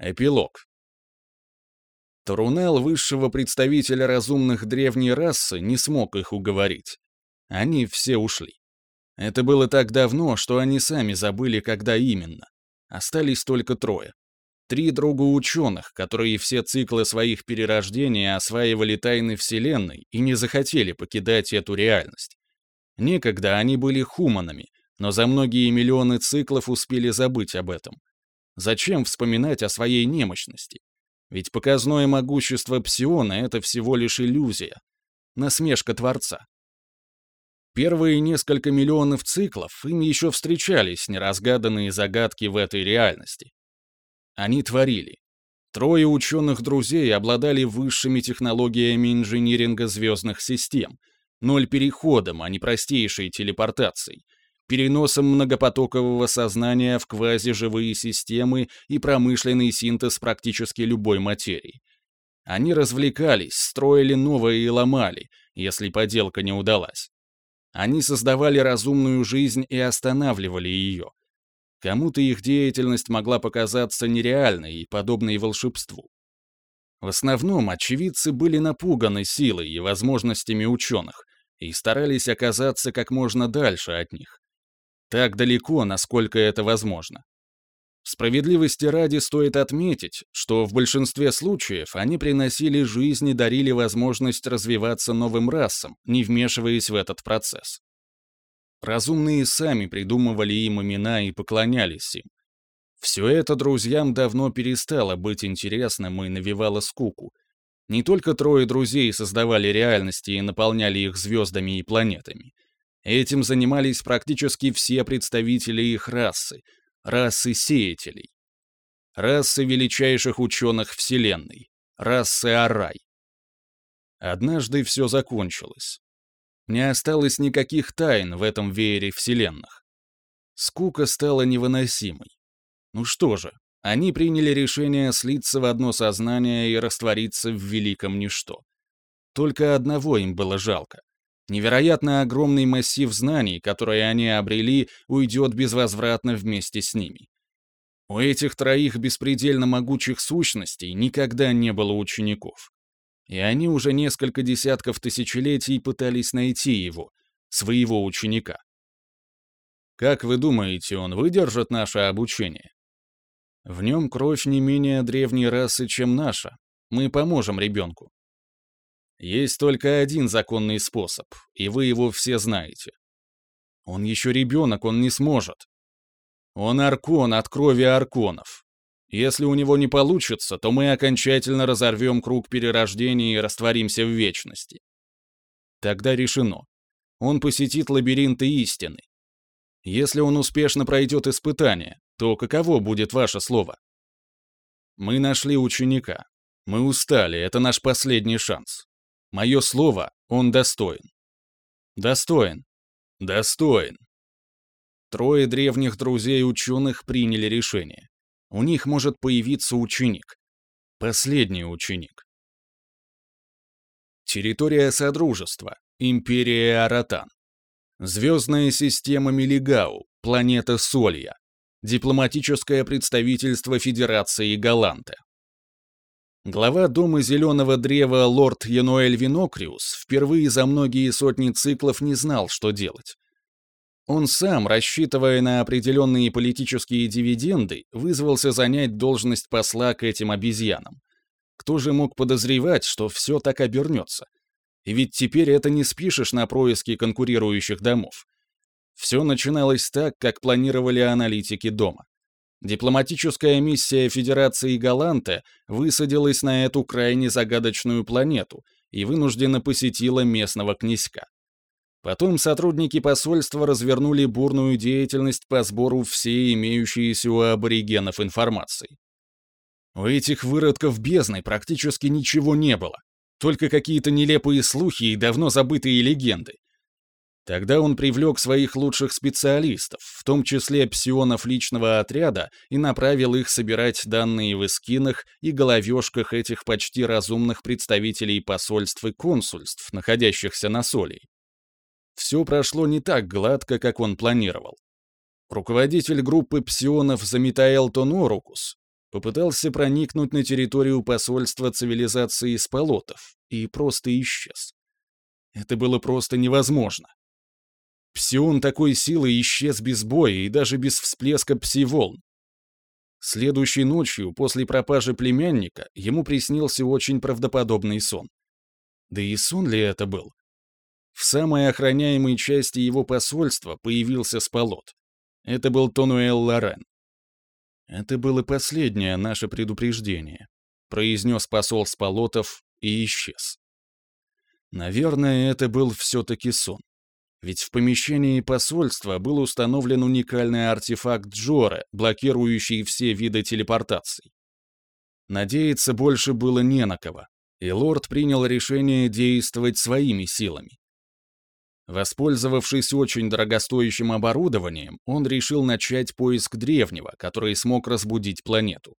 Эпилог. Турунел, высшего представителя разумных древней расы, не смог их уговорить. Они все ушли. Это было так давно, что они сами забыли, когда именно. Остались только трое. Три друга ученых, которые все циклы своих перерождений осваивали тайны Вселенной и не захотели покидать эту реальность. Некогда они были хуманами, но за многие миллионы циклов успели забыть об этом. Зачем вспоминать о своей немощности? Ведь показное могущество Псиона — это всего лишь иллюзия. Насмешка Творца. Первые несколько миллионов циклов им еще встречались неразгаданные загадки в этой реальности. Они творили. Трое ученых-друзей обладали высшими технологиями инжиниринга звездных систем, ноль переходом, а не простейшей телепортацией — переносом многопотокового сознания в квазиживые системы и промышленный синтез практически любой материи. Они развлекались, строили новое и ломали, если поделка не удалась. Они создавали разумную жизнь и останавливали ее. Кому-то их деятельность могла показаться нереальной и подобной волшебству. В основном очевидцы были напуганы силой и возможностями ученых и старались оказаться как можно дальше от них. Так далеко, насколько это возможно. Справедливости ради стоит отметить, что в большинстве случаев они приносили жизнь и дарили возможность развиваться новым расам, не вмешиваясь в этот процесс. Разумные сами придумывали им имена и поклонялись им. Все это друзьям давно перестало быть интересным и навевало скуку. Не только трое друзей создавали реальности и наполняли их звездами и планетами — Этим занимались практически все представители их расы, расы сеятелей. Расы величайших ученых Вселенной, расы Арай. Однажды все закончилось. Не осталось никаких тайн в этом веере вселенных. Скука стала невыносимой. Ну что же, они приняли решение слиться в одно сознание и раствориться в великом ничто. Только одного им было жалко. Невероятно огромный массив знаний, которые они обрели, уйдет безвозвратно вместе с ними. У этих троих беспредельно могучих сущностей никогда не было учеников. И они уже несколько десятков тысячелетий пытались найти его, своего ученика. Как вы думаете, он выдержит наше обучение? В нем кровь не менее древней расы, чем наша. Мы поможем ребенку. Есть только один законный способ, и вы его все знаете. Он еще ребенок, он не сможет. Он аркон от крови арконов. Если у него не получится, то мы окончательно разорвем круг перерождения и растворимся в вечности. Тогда решено. Он посетит лабиринты истины. Если он успешно пройдет испытание, то каково будет ваше слово? Мы нашли ученика. Мы устали, это наш последний шанс. Мое слово, он достоин. Достоин. Достоин. Трое древних друзей-ученых приняли решение. У них может появиться ученик. Последний ученик. Территория Содружества. Империя Аратан. Звездная система Мелигау. Планета Солья. Дипломатическое представительство Федерации Галанте. Глава Дома Зеленого Древа лорд Януэль Винокриус впервые за многие сотни циклов не знал, что делать. Он сам, рассчитывая на определенные политические дивиденды, вызвался занять должность посла к этим обезьянам. Кто же мог подозревать, что все так обернется? И ведь теперь это не спишешь на происки конкурирующих домов. Все начиналось так, как планировали аналитики дома. Дипломатическая миссия Федерации Галанте высадилась на эту крайне загадочную планету и вынужденно посетила местного князька. Потом сотрудники посольства развернули бурную деятельность по сбору всей имеющейся у аборигенов информации. У этих выродков бездны практически ничего не было, только какие-то нелепые слухи и давно забытые легенды, Тогда он привлек своих лучших специалистов, в том числе псионов личного отряда, и направил их собирать данные в эскинах и головешках этих почти разумных представителей посольств и консульств, находящихся на Солей. Все прошло не так гладко, как он планировал. Руководитель группы псионов Замитаэл Тонорукус, попытался проникнуть на территорию посольства цивилизации Спалотов и просто исчез. Это было просто невозможно. Псион такой силы исчез без боя и даже без всплеска пси-волн. Следующей ночью, после пропажи племянника, ему приснился очень правдоподобный сон. Да и сон ли это был? В самой охраняемой части его посольства появился Спалот. Это был Тонуэл Лорен. «Это было последнее наше предупреждение», — произнес посол Спалотов и исчез. Наверное, это был все-таки сон. Ведь в помещении посольства был установлен уникальный артефакт Джора, блокирующий все виды телепортаций. Надеяться больше было не на кого, и лорд принял решение действовать своими силами. Воспользовавшись очень дорогостоящим оборудованием, он решил начать поиск древнего, который смог разбудить планету.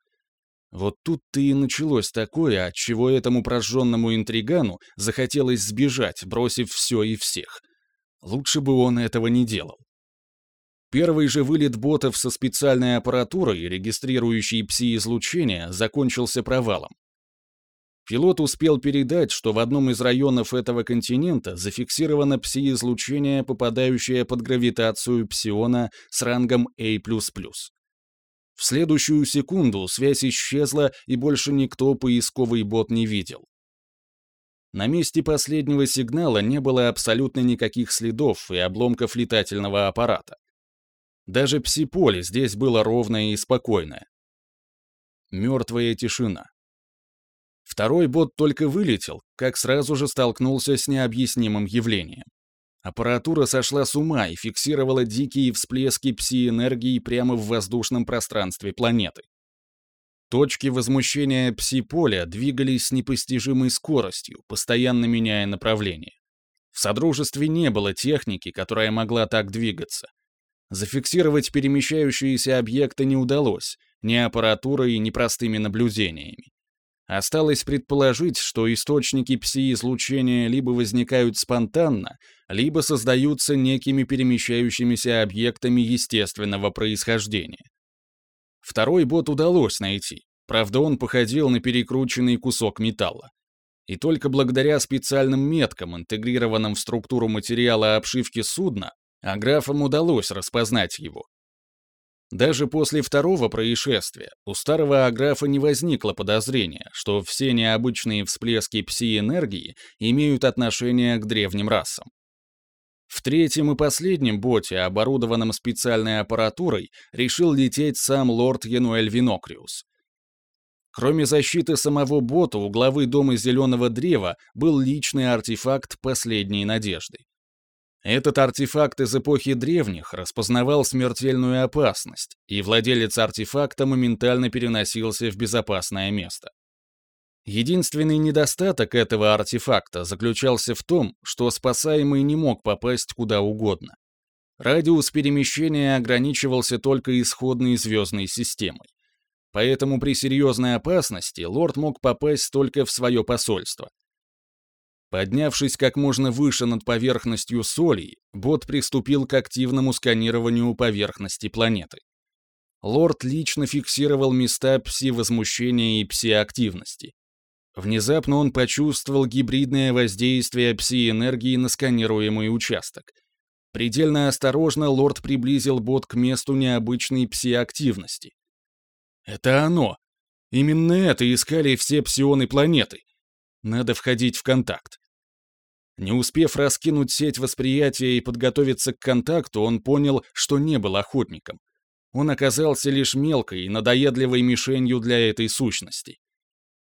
Вот тут-то и началось такое, от чего этому прожженному интригану захотелось сбежать, бросив все и всех. Лучше бы он этого не делал. Первый же вылет ботов со специальной аппаратурой, регистрирующей пси-излучение, закончился провалом. Пилот успел передать, что в одном из районов этого континента зафиксировано пси-излучение, попадающее под гравитацию псиона с рангом A++. В следующую секунду связь исчезла, и больше никто поисковый бот не видел. На месте последнего сигнала не было абсолютно никаких следов и обломков летательного аппарата. Даже пси-поле здесь было ровное и спокойное. Мертвая тишина. Второй бот только вылетел, как сразу же столкнулся с необъяснимым явлением. Аппаратура сошла с ума и фиксировала дикие всплески пси-энергии прямо в воздушном пространстве планеты. Точки возмущения пси-поля двигались с непостижимой скоростью, постоянно меняя направление. В Содружестве не было техники, которая могла так двигаться. Зафиксировать перемещающиеся объекты не удалось, ни аппаратурой, ни простыми наблюдениями. Осталось предположить, что источники пси-излучения либо возникают спонтанно, либо создаются некими перемещающимися объектами естественного происхождения. Второй бот удалось найти, правда он походил на перекрученный кусок металла. И только благодаря специальным меткам, интегрированным в структуру материала обшивки судна, аграфам удалось распознать его. Даже после второго происшествия у старого аграфа не возникло подозрения, что все необычные всплески пси-энергии имеют отношение к древним расам. В третьем и последнем боте, оборудованном специальной аппаратурой, решил лететь сам лорд Януэль Винокриус. Кроме защиты самого бота, у главы Дома Зеленого Древа был личный артефакт последней надежды. Этот артефакт из эпохи древних распознавал смертельную опасность, и владелец артефакта моментально переносился в безопасное место. Единственный недостаток этого артефакта заключался в том, что спасаемый не мог попасть куда угодно. Радиус перемещения ограничивался только исходной звездной системой. Поэтому при серьезной опасности лорд мог попасть только в свое посольство. Поднявшись как можно выше над поверхностью солей, бот приступил к активному сканированию поверхности планеты. Лорд лично фиксировал места пси-возмущения и пси-активности. Внезапно он почувствовал гибридное воздействие пси-энергии на сканируемый участок. Предельно осторожно лорд приблизил бот к месту необычной пси-активности. «Это оно! Именно это искали все псионы планеты!» Надо входить в контакт. Не успев раскинуть сеть восприятия и подготовиться к контакту, он понял, что не был охотником. Он оказался лишь мелкой и надоедливой мишенью для этой сущности.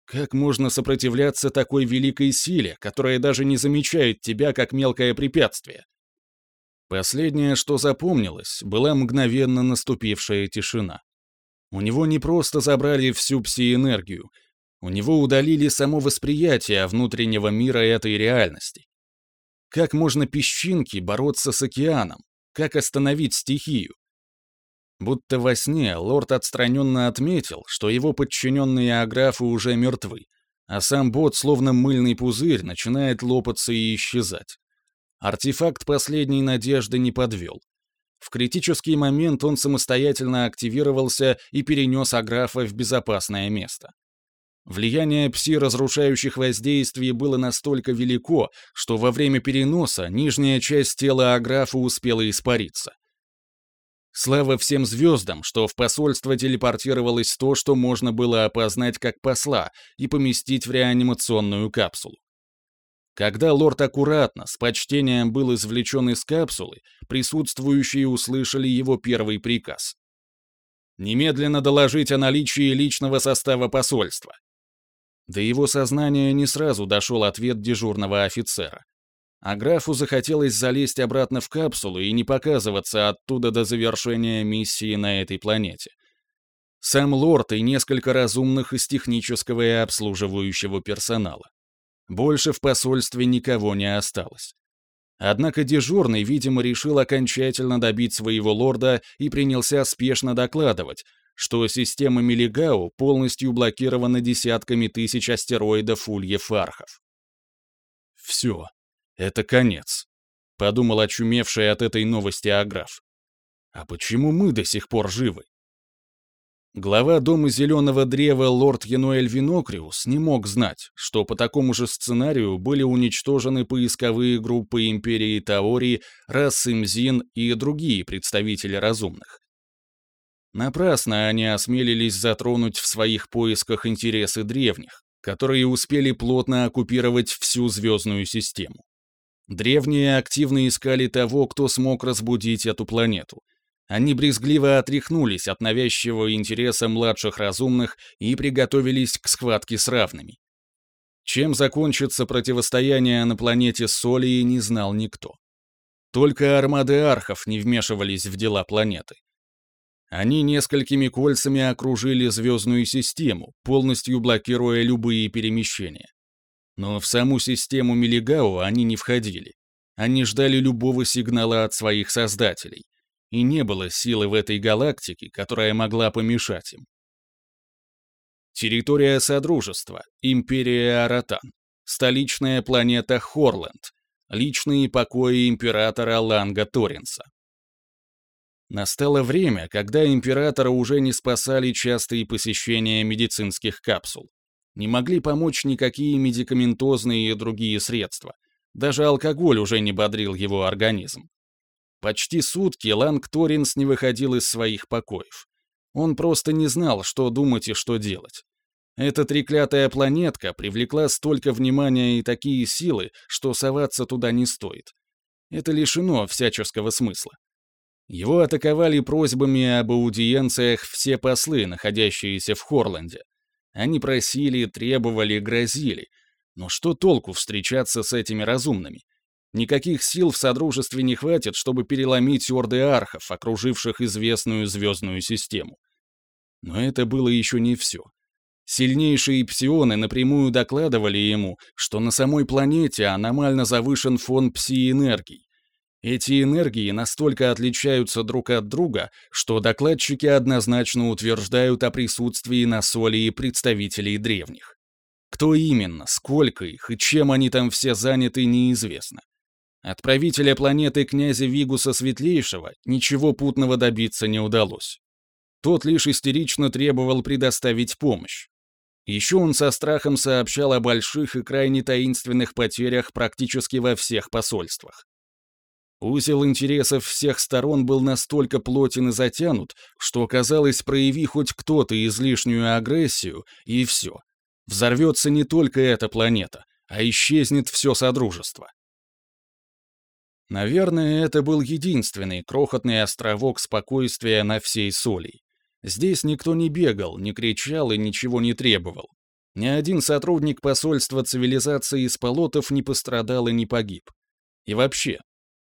Как можно сопротивляться такой великой силе, которая даже не замечает тебя как мелкое препятствие? Последнее, что запомнилось, была мгновенно наступившая тишина. У него не просто забрали всю пси-энергию, у него удалили само восприятие внутреннего мира этой реальности. Как можно песчинки бороться с океаном? Как остановить стихию? Будто во сне лорд отстраненно отметил, что его подчиненные аграфы уже мертвы, а сам бот, словно мыльный пузырь, начинает лопаться и исчезать. Артефакт последней надежды не подвел. В критический момент он самостоятельно активировался и перенес Аграфа в безопасное место. Влияние пси-разрушающих воздействий было настолько велико, что во время переноса нижняя часть тела Аграфа успела испариться. Слава всем звездам, что в посольство телепортировалось то, что можно было опознать как посла и поместить в реанимационную капсулу. Когда лорд аккуратно, с почтением был извлечен из капсулы, присутствующие услышали его первый приказ. «Немедленно доложить о наличии личного состава посольства». До его сознания не сразу дошел ответ дежурного офицера а графу захотелось залезть обратно в капсулу и не показываться оттуда до завершения миссии на этой планете. Сам лорд и несколько разумных из технического и обслуживающего персонала. Больше в посольстве никого не осталось. Однако дежурный, видимо, решил окончательно добить своего лорда и принялся спешно докладывать, что система Мелигау полностью блокирована десятками тысяч астероидов Ульев-Архов. Все, это конец. Подумал очумевший от этой новости Аграф. А почему мы до сих пор живы? Глава Дома Зеленого Древа лорд Януэль Винокриус не мог знать, что по такому же сценарию были уничтожены поисковые группы Империи Таори, расы Мзин и другие представители разумных. Напрасно они осмелились затронуть в своих поисках интересы древних, которые успели плотно оккупировать всю звездную систему. Древние активно искали того, кто смог разбудить эту планету. Они брезгливо отряхнулись от навязчивого интереса младших разумных и приготовились к схватке с равными. Чем закончится противостояние на планете Солии, не знал никто. Только армады архов не вмешивались в дела планеты. Они несколькими кольцами окружили звездную систему, полностью блокируя любые перемещения. Но в саму систему Милигао они не входили. Они ждали любого сигнала от своих создателей. И не было силы в этой галактике, которая могла помешать им. Территория Содружества, Империя Аратан, столичная планета Хорленд, личные покои императора Ланга Торинса. Настало время, когда императора уже не спасали частые посещения медицинских капсул. Не могли помочь никакие медикаментозные и другие средства. Даже алкоголь уже не бодрил его организм. Почти сутки Ланг Торинс не выходил из своих покоев. Он просто не знал, что думать и что делать. Эта треклятая планетка привлекла столько внимания и такие силы, что соваться туда не стоит. Это лишено всяческого смысла. Его атаковали просьбами об аудиенциях все послы, находящиеся в Хорланде. Они просили, требовали, грозили. Но что толку встречаться с этими разумными? Никаких сил в Содружестве не хватит, чтобы переломить орды архов, окруживших известную звездную систему. Но это было еще не все. Сильнейшие псионы напрямую докладывали ему, что на самой планете аномально завышен фон пси-энергий, эти энергии настолько отличаются друг от друга, что докладчики однозначно утверждают о присутствии на Солии представителей древних. Кто именно, сколько их и чем они там все заняты, неизвестно. От правителя планеты князя Вигуса Светлейшего ничего путного добиться не удалось. Тот лишь истерично требовал предоставить помощь. Еще он со страхом сообщал о больших и крайне таинственных потерях практически во всех посольствах. Узел интересов всех сторон был настолько плотен и затянут, что, казалось, прояви хоть кто-то излишнюю агрессию, и все. Взорвется не только эта планета, а исчезнет все Содружество. Наверное, это был единственный крохотный островок спокойствия на всей Соли. Здесь никто не бегал, не кричал и ничего не требовал. Ни один сотрудник посольства цивилизации из полотов не пострадал и не погиб. И вообще,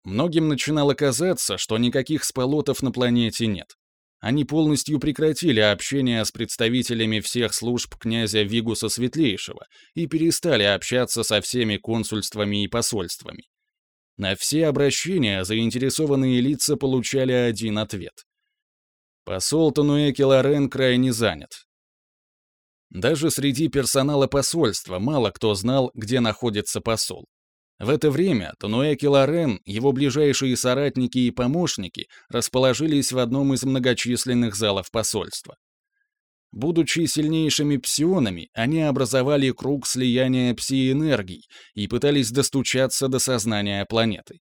Многим начинало казаться, что никаких сполотов на планете нет. Они полностью прекратили общение с представителями всех служб князя Вигуса Светлейшего и перестали общаться со всеми консульствами и посольствами. На все обращения заинтересованные лица получали один ответ. Посол Тануэки Лорен крайне занят. Даже среди персонала посольства мало кто знал, где находится посол. В это время Тануэки Лорен, его ближайшие соратники и помощники расположились в одном из многочисленных залов посольства. Будучи сильнейшими псионами, они образовали круг слияния пси-энергий и пытались достучаться до сознания планеты.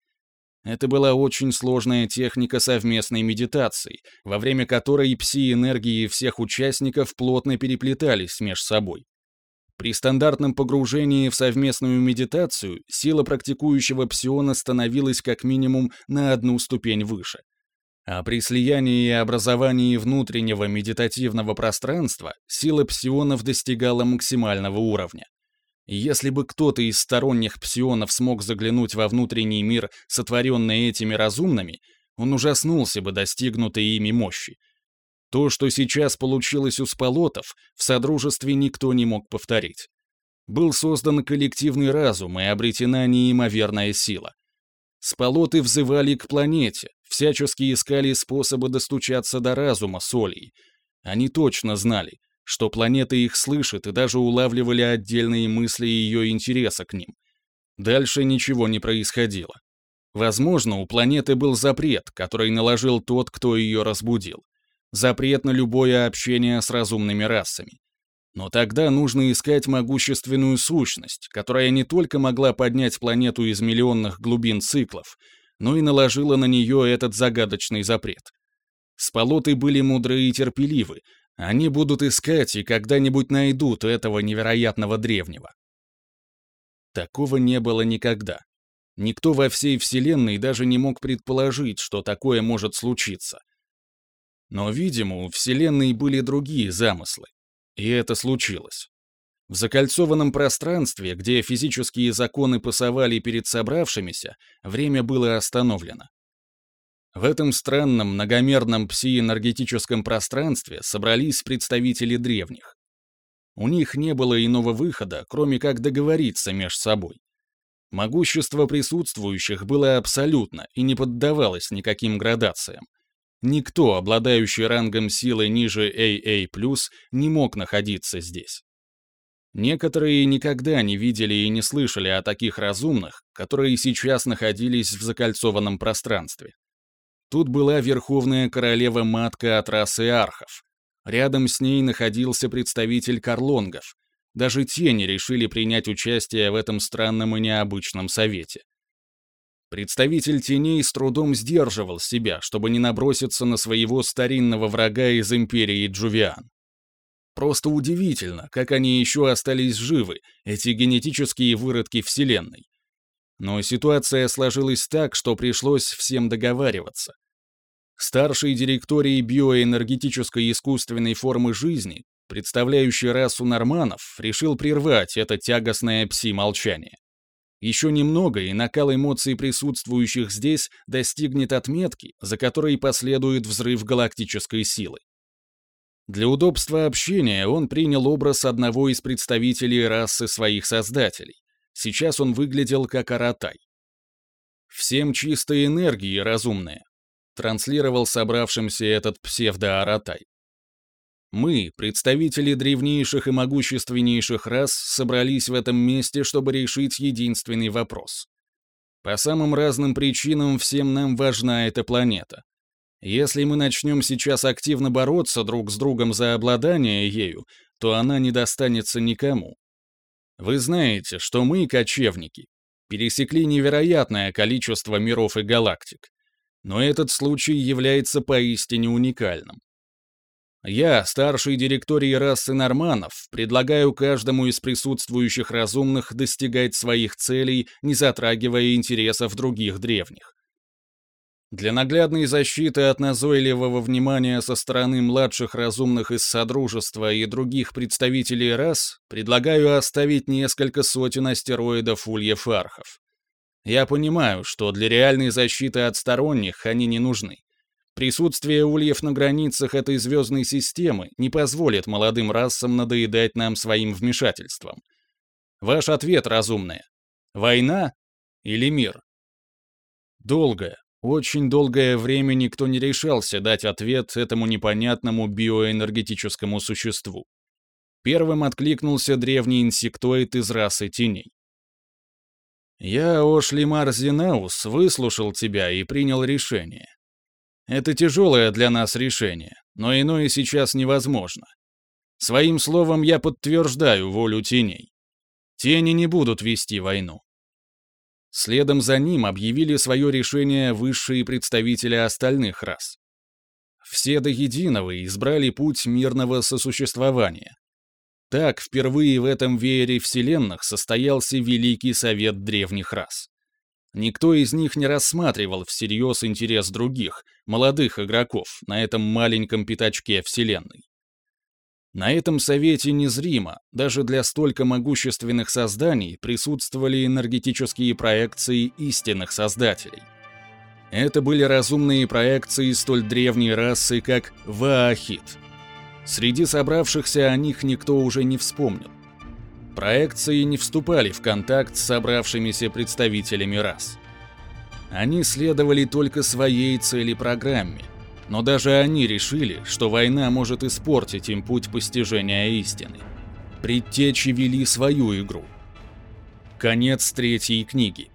Это была очень сложная техника совместной медитации, во время которой пси-энергии всех участников плотно переплетались между собой. При стандартном погружении в совместную медитацию сила практикующего псиона становилась как минимум на одну ступень выше. А при слиянии и образовании внутреннего медитативного пространства сила псионов достигала максимального уровня. если бы кто-то из сторонних псионов смог заглянуть во внутренний мир, сотворенный этими разумными, он ужаснулся бы достигнутой ими мощи, то, что сейчас получилось у сполотов, в Содружестве никто не мог повторить. Был создан коллективный разум и обретена неимоверная сила. Сполоты взывали к планете, всячески искали способы достучаться до разума Солей. Они точно знали, что планета их слышит и даже улавливали отдельные мысли ее интереса к ним. Дальше ничего не происходило. Возможно, у планеты был запрет, который наложил тот, кто ее разбудил запрет на любое общение с разумными расами. Но тогда нужно искать могущественную сущность, которая не только могла поднять планету из миллионных глубин циклов, но и наложила на нее этот загадочный запрет. Сполоты были мудры и терпеливы, они будут искать и когда-нибудь найдут этого невероятного древнего. Такого не было никогда. Никто во всей Вселенной даже не мог предположить, что такое может случиться — но, видимо, у Вселенной были другие замыслы. И это случилось. В закольцованном пространстве, где физические законы пасовали перед собравшимися, время было остановлено. В этом странном многомерном псиэнергетическом пространстве собрались представители древних. У них не было иного выхода, кроме как договориться между собой. Могущество присутствующих было абсолютно и не поддавалось никаким градациям. Никто, обладающий рангом силы ниже AA+, не мог находиться здесь. Некоторые никогда не видели и не слышали о таких разумных, которые сейчас находились в закольцованном пространстве. Тут была верховная королева-матка от расы архов. Рядом с ней находился представитель карлонгов. Даже те не решили принять участие в этом странном и необычном совете. Представитель теней с трудом сдерживал себя, чтобы не наброситься на своего старинного врага из империи Джувиан. Просто удивительно, как они еще остались живы, эти генетические выродки Вселенной. Но ситуация сложилась так, что пришлось всем договариваться. Старший директорий биоэнергетической искусственной формы жизни, представляющий расу норманов, решил прервать это тягостное пси-молчание. Еще немного, и накал эмоций присутствующих здесь достигнет отметки, за которой последует взрыв галактической силы. Для удобства общения он принял образ одного из представителей расы своих создателей. Сейчас он выглядел как Аратай. «Всем чистой энергии, разумная», — транслировал собравшимся этот псевдо-Аратай. Мы, представители древнейших и могущественнейших рас, собрались в этом месте, чтобы решить единственный вопрос. По самым разным причинам всем нам важна эта планета. Если мы начнем сейчас активно бороться друг с другом за обладание ею, то она не достанется никому. Вы знаете, что мы, кочевники, пересекли невероятное количество миров и галактик. Но этот случай является поистине уникальным. Я, старший директорий расы норманов, предлагаю каждому из присутствующих разумных достигать своих целей, не затрагивая интересов других древних. Для наглядной защиты от назойливого внимания со стороны младших разумных из Содружества и других представителей рас предлагаю оставить несколько сотен астероидов ульев-архов. Я понимаю, что для реальной защиты от сторонних они не нужны. Присутствие ульев на границах этой звездной системы не позволит молодым расам надоедать нам своим вмешательством. Ваш ответ разумный. Война или мир? Долгое, очень долгое время никто не решался дать ответ этому непонятному биоэнергетическому существу. Первым откликнулся древний инсектоид из расы теней. Я, Ошлимар Зинаус, выслушал тебя и принял решение. Это тяжелое для нас решение, но иное сейчас невозможно. Своим словом я подтверждаю волю теней. Тени не будут вести войну. Следом за ним объявили свое решение высшие представители остальных рас. Все до единого избрали путь мирного сосуществования. Так впервые в этом веере вселенных состоялся Великий Совет Древних Рас. Никто из них не рассматривал всерьез интерес других, молодых игроков, на этом маленьком пятачке Вселенной. На этом совете незримо, даже для столько могущественных созданий, присутствовали энергетические проекции истинных создателей. Это были разумные проекции столь древней расы, как Ваахит. Среди собравшихся о них никто уже не вспомнил. Проекции не вступали в контакт с собравшимися представителями рас. Они следовали только своей цели программе – но даже они решили, что война может испортить им путь постижения истины. Предтечи вели свою игру. Конец третьей книги.